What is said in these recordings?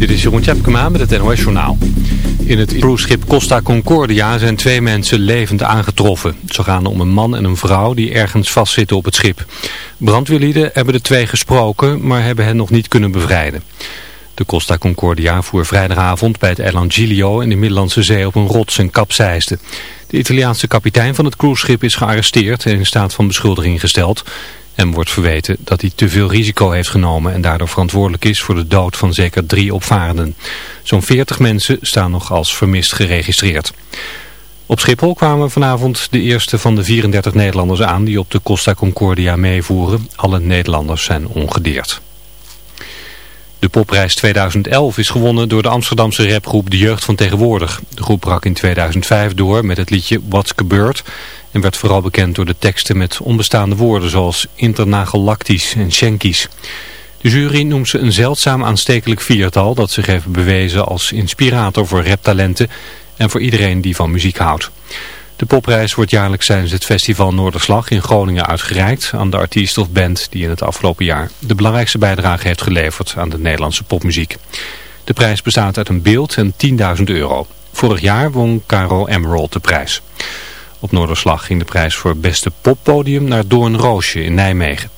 Dit is Jeroen Tjepkema met het NOS Journaal. In het cruiseschip Costa Concordia zijn twee mensen levend aangetroffen. Zo gaan om een man en een vrouw die ergens vastzitten op het schip. Brandweerlieden hebben de twee gesproken, maar hebben hen nog niet kunnen bevrijden. De Costa Concordia voer vrijdagavond bij het eiland Giglio in de Middellandse Zee op een rots en kapseisde. De Italiaanse kapitein van het cruiseschip is gearresteerd en in staat van beschuldiging gesteld. Hem wordt verweten dat hij te veel risico heeft genomen en daardoor verantwoordelijk is voor de dood van zeker drie opvarenden. Zo'n 40 mensen staan nog als vermist geregistreerd. Op Schiphol kwamen vanavond de eerste van de 34 Nederlanders aan die op de Costa Concordia meevoeren. Alle Nederlanders zijn ongedeerd. De popprijs 2011 is gewonnen door de Amsterdamse rapgroep De Jeugd van Tegenwoordig. De groep brak in 2005 door met het liedje What's Gebeurd en werd vooral bekend door de teksten met onbestaande woorden zoals internagalactisch en schenkies. De jury noemt ze een zeldzaam aanstekelijk viertal dat zich heeft bewezen als inspirator voor raptalenten en voor iedereen die van muziek houdt. De popprijs wordt jaarlijks tijdens het festival Noorderslag in Groningen uitgereikt aan de artiest of band die in het afgelopen jaar de belangrijkste bijdrage heeft geleverd aan de Nederlandse popmuziek. De prijs bestaat uit een beeld en 10.000 euro. Vorig jaar won Caro Emerald de prijs. Op Noorderslag ging de prijs voor beste poppodium naar Doornroosje in Nijmegen.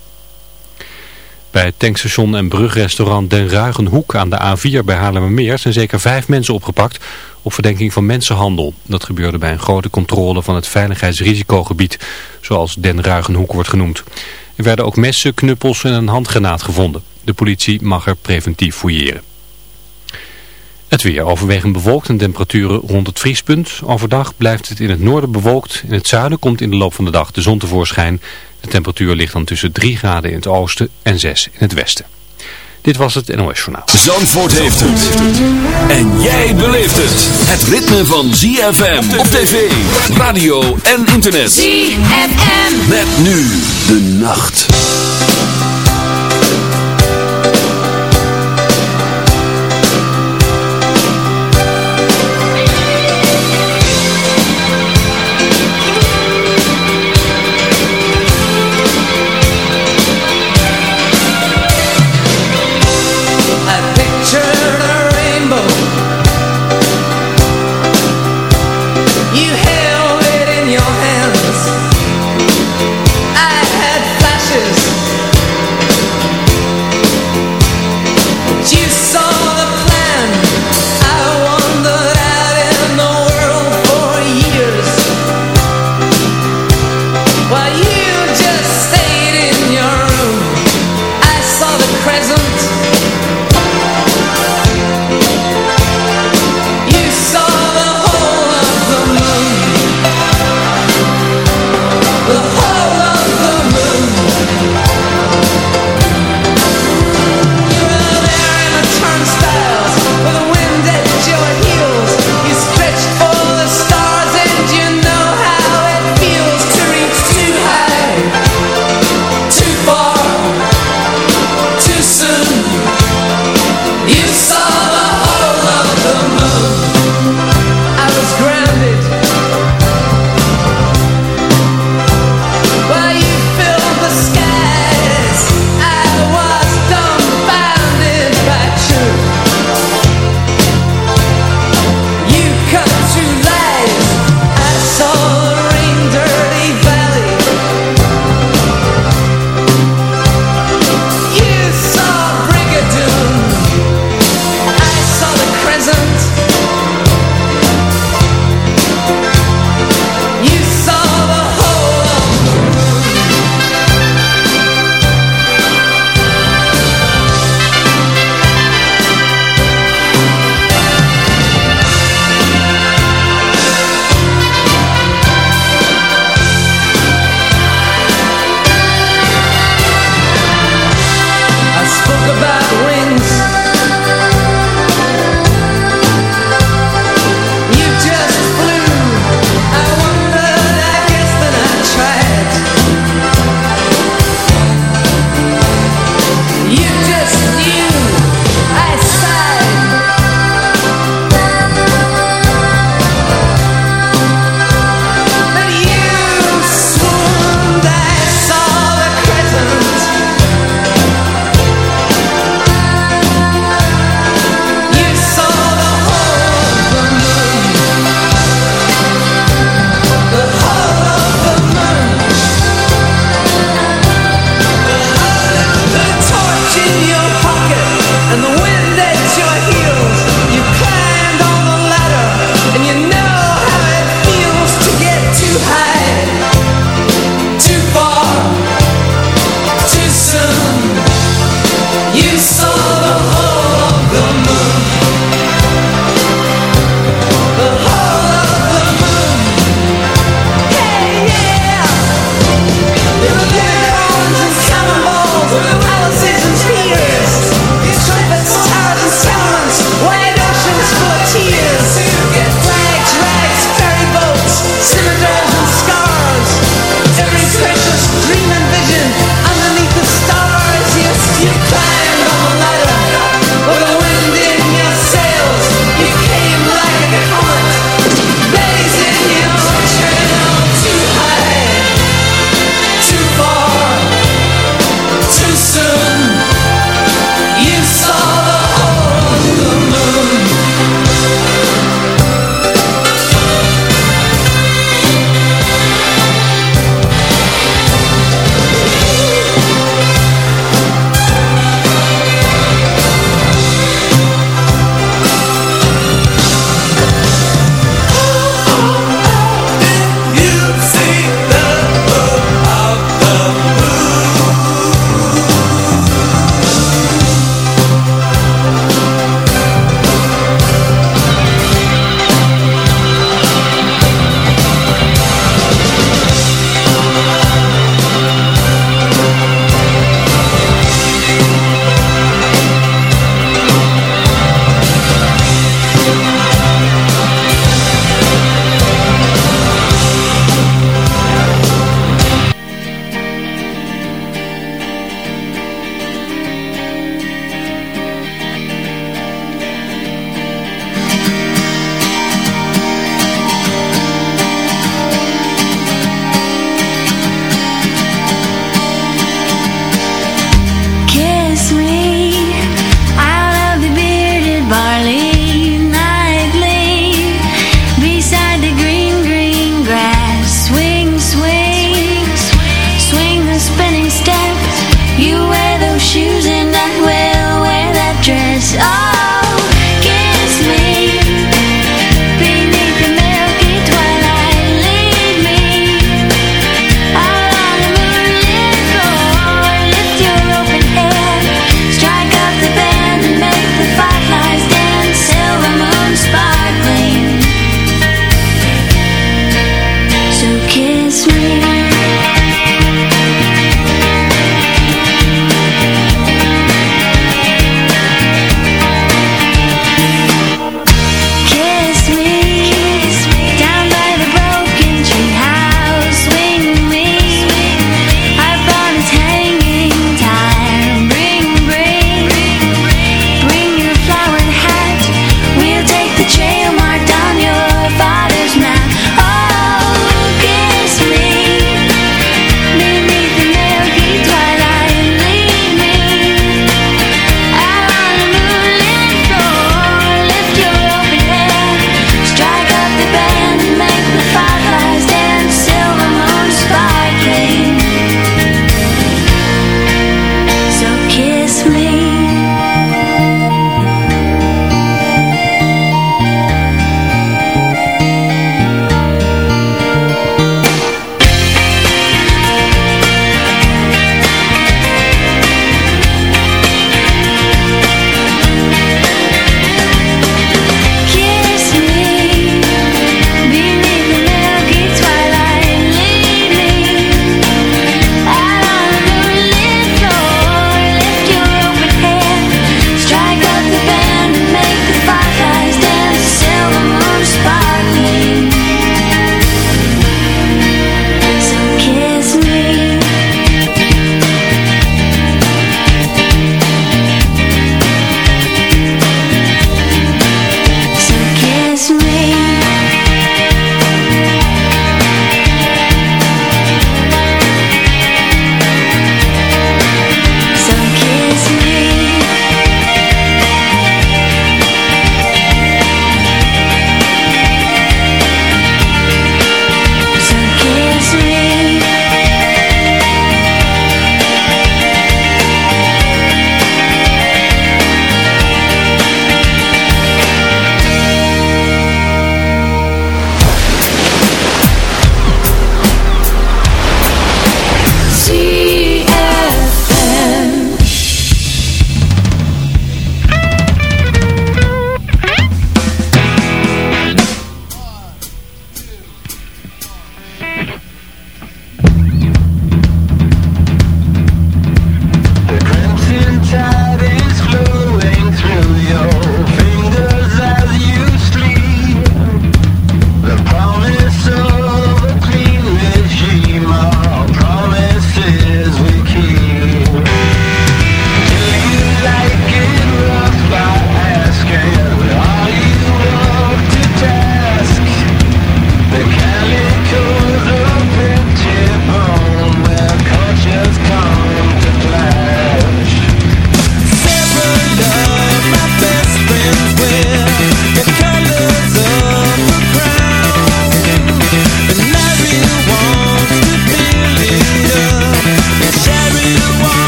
Bij het tankstation en brugrestaurant Den Ruigenhoek aan de A4 bij Haarlemmermeer zijn zeker vijf mensen opgepakt op verdenking van mensenhandel. Dat gebeurde bij een grote controle van het veiligheidsrisicogebied, zoals Den Ruigenhoek wordt genoemd. Er werden ook messen, knuppels en een handgranaat gevonden. De politie mag er preventief fouilleren. Het weer overwegend bewolkt en temperaturen rond het vriespunt. Overdag blijft het in het noorden bewolkt. In het zuiden komt in de loop van de dag de zon tevoorschijn. De temperatuur ligt dan tussen 3 graden in het oosten en 6 in het westen. Dit was het NOS Journaal. Zandvoort heeft het. En jij beleeft het. Het ritme van ZFM op tv, radio en internet. ZFM. Met nu de nacht.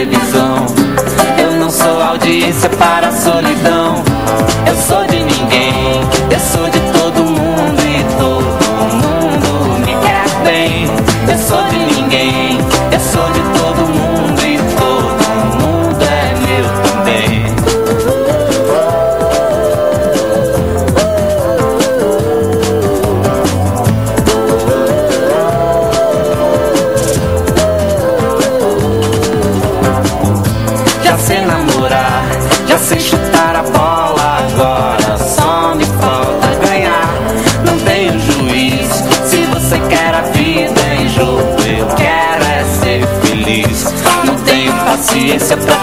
televisão. Eu não sou audiência para a solidão. Eu sou de ninguém, eu sou de accept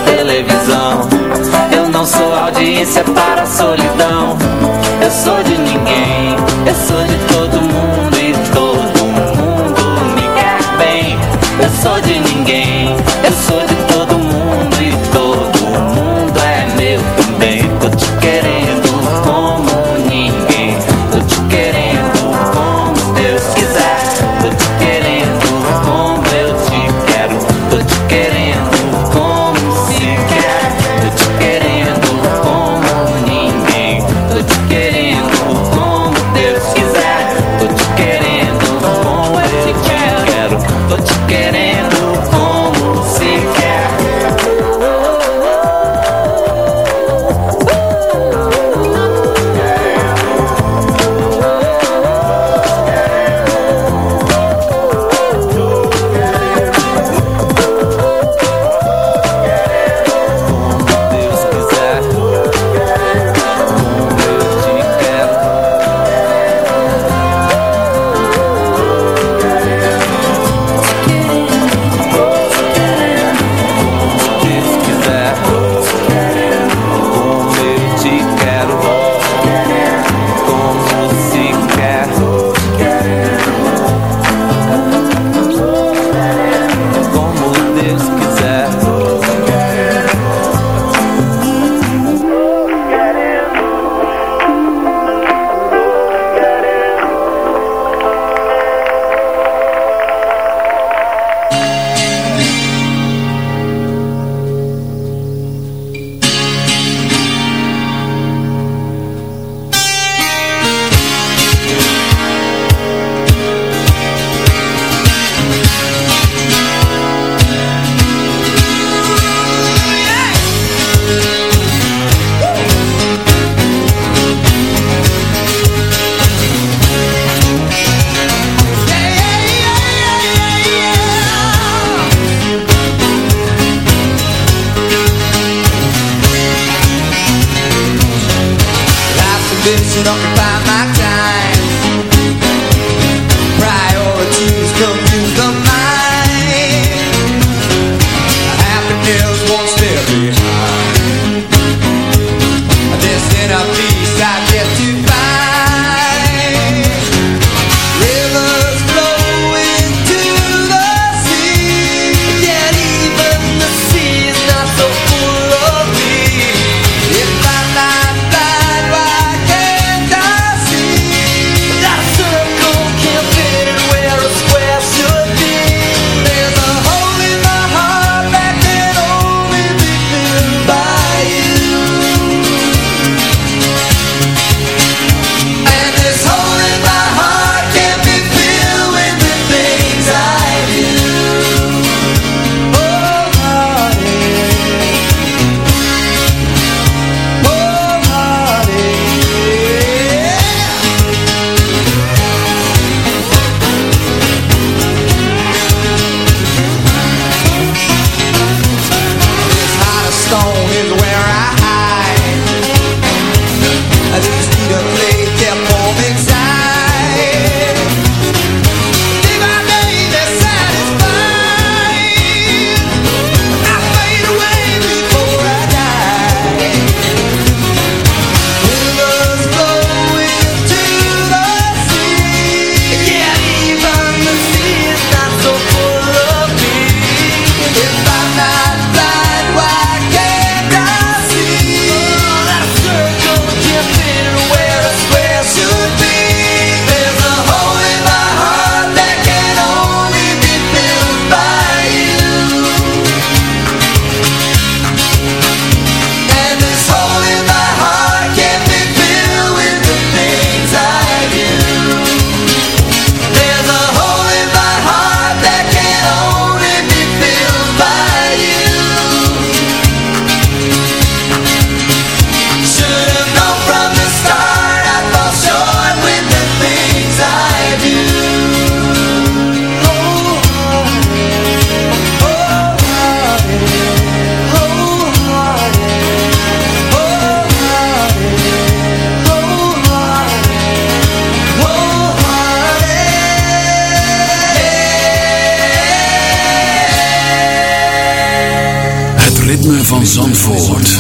van Zandvoort.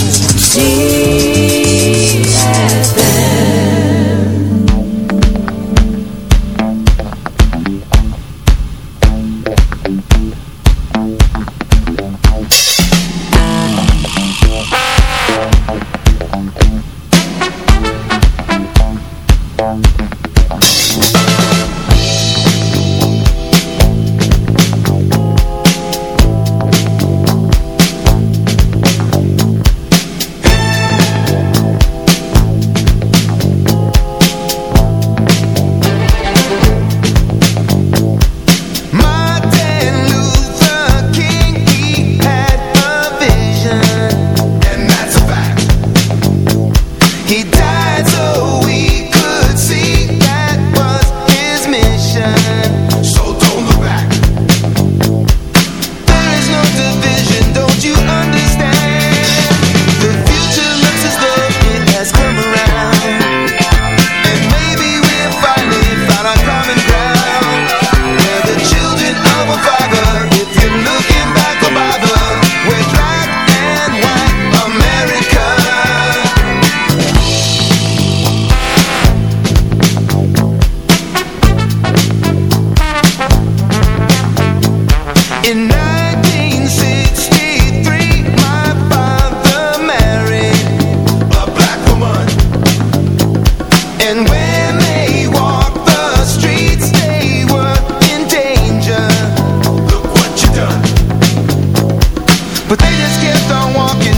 just kept on walking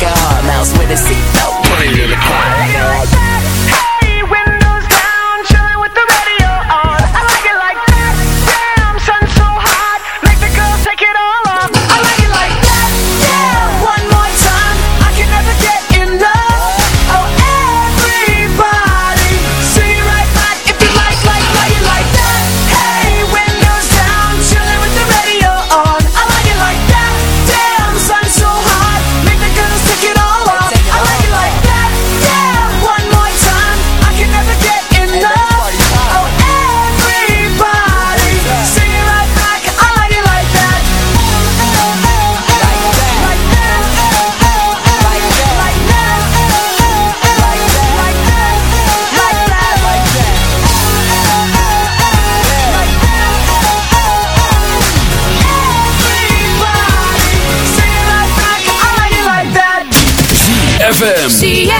make a hard mouse with a seatbelt. Put it in the car. ZFM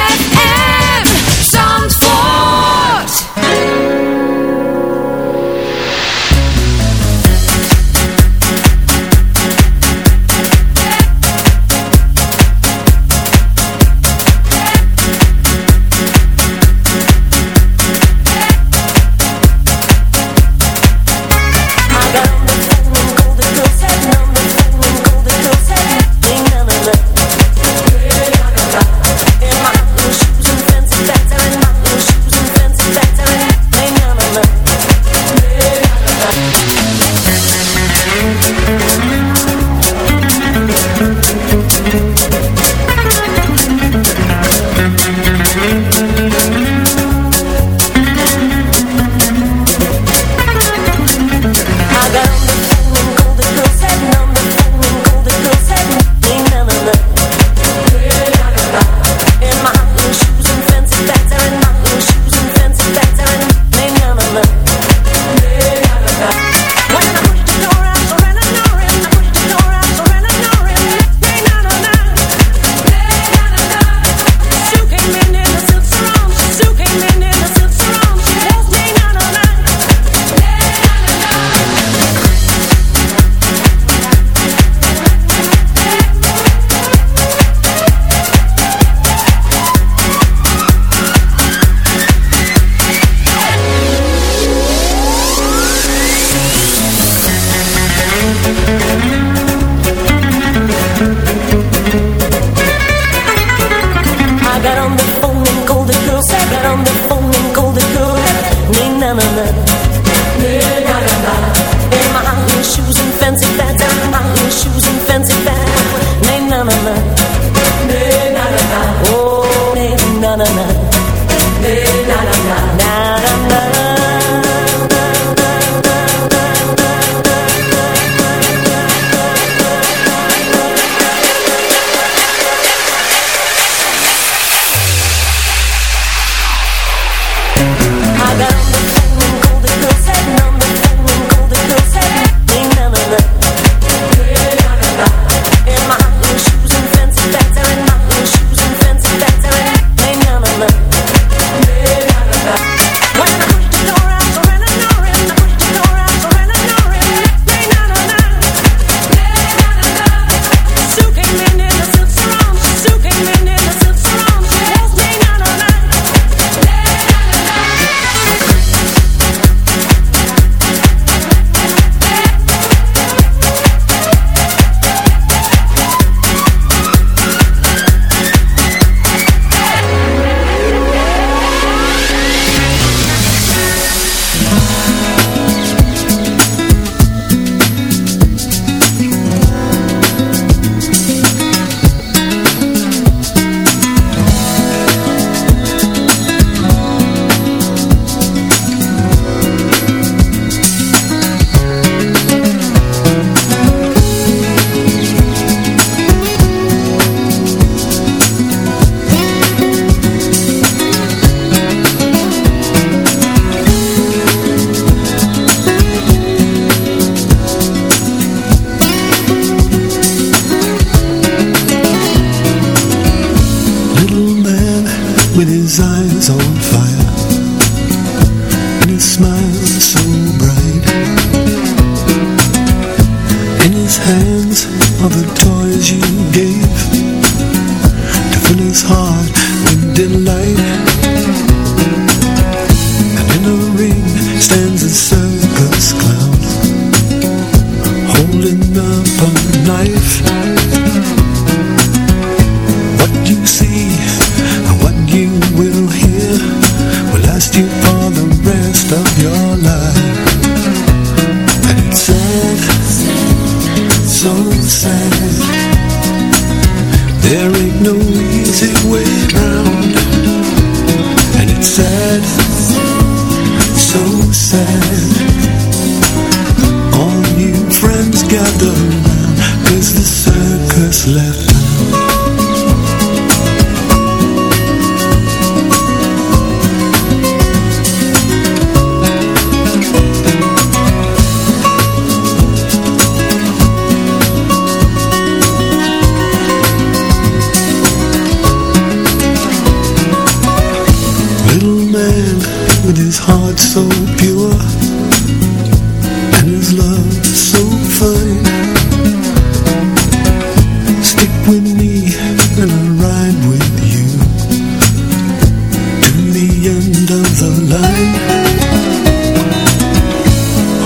to the end of the line.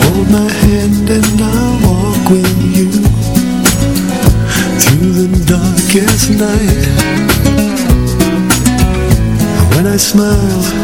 Hold my hand and I'll walk with you through the darkest night. When I smile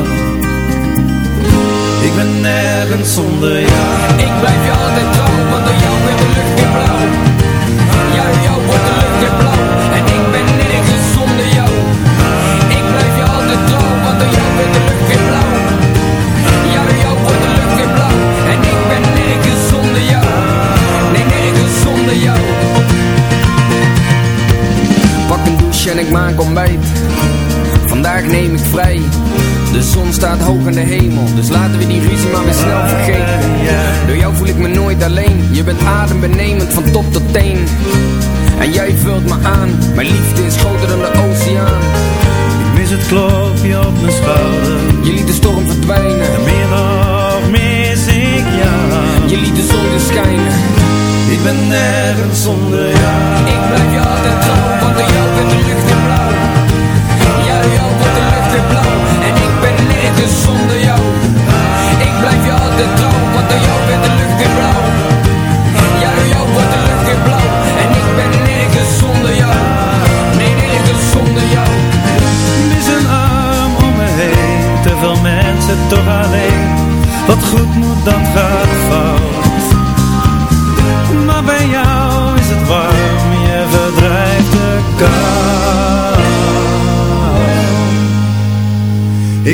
Nergens zonder jou. Ik blijf je altijd trouw, want door jou wordt de lucht weer blauw. Ja, jou wordt de lucht weer blauw en ik ben nergens zonder jou. Ik blijf je altijd trouw, want door jou wordt de lucht weer blauw. Ja, jou wordt de lucht weer blauw en ik ben nergens zonder jou. Nee, nergens zonder jou. Pak een douche en ik maak ontbijt. Vandaag neem ik vrij. De zon staat hoog in de hemel, dus laten we die ruzie maar weer snel vergeten. Door jou voel ik me nooit alleen. Je bent adembenemend van top tot teen. En jij vult me aan. Mijn liefde is groter dan de oceaan. Ik mis het klopje op mijn schouder. Je liet de storm verdwijnen. En meer nog mis ik jou. Je liet de zon weer schijnen. Ik ben nergens zonder jou. Ik blijf je altijd trouw, want door jou wordt de lucht weer blauw. Ja, door jou wordt de lucht weer blauw. Ik ben nergens zonder jou. Ik blijf je altijd trouw, want door jou wordt de lucht weer blauw. Ja, door jou wordt de lucht weer blauw. En ik ben nergens zonder jou. Nee, nergens zonder jou. Mis een arm om me heen. Te veel mensen toch alleen. Wat goed moet, dat gaat fout.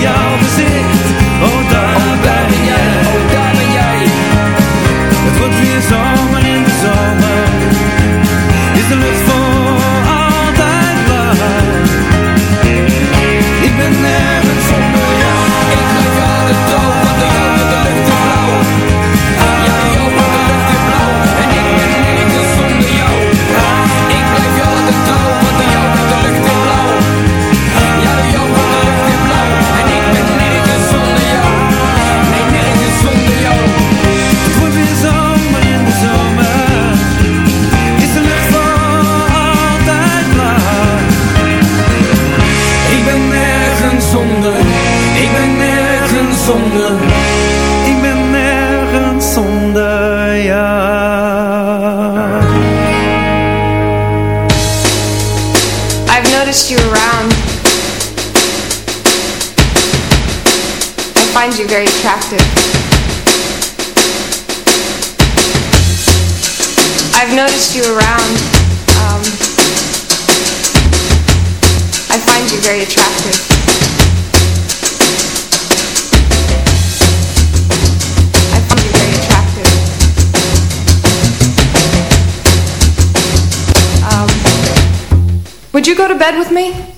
your very attractive. Um, would you go to bed with me?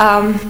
Um,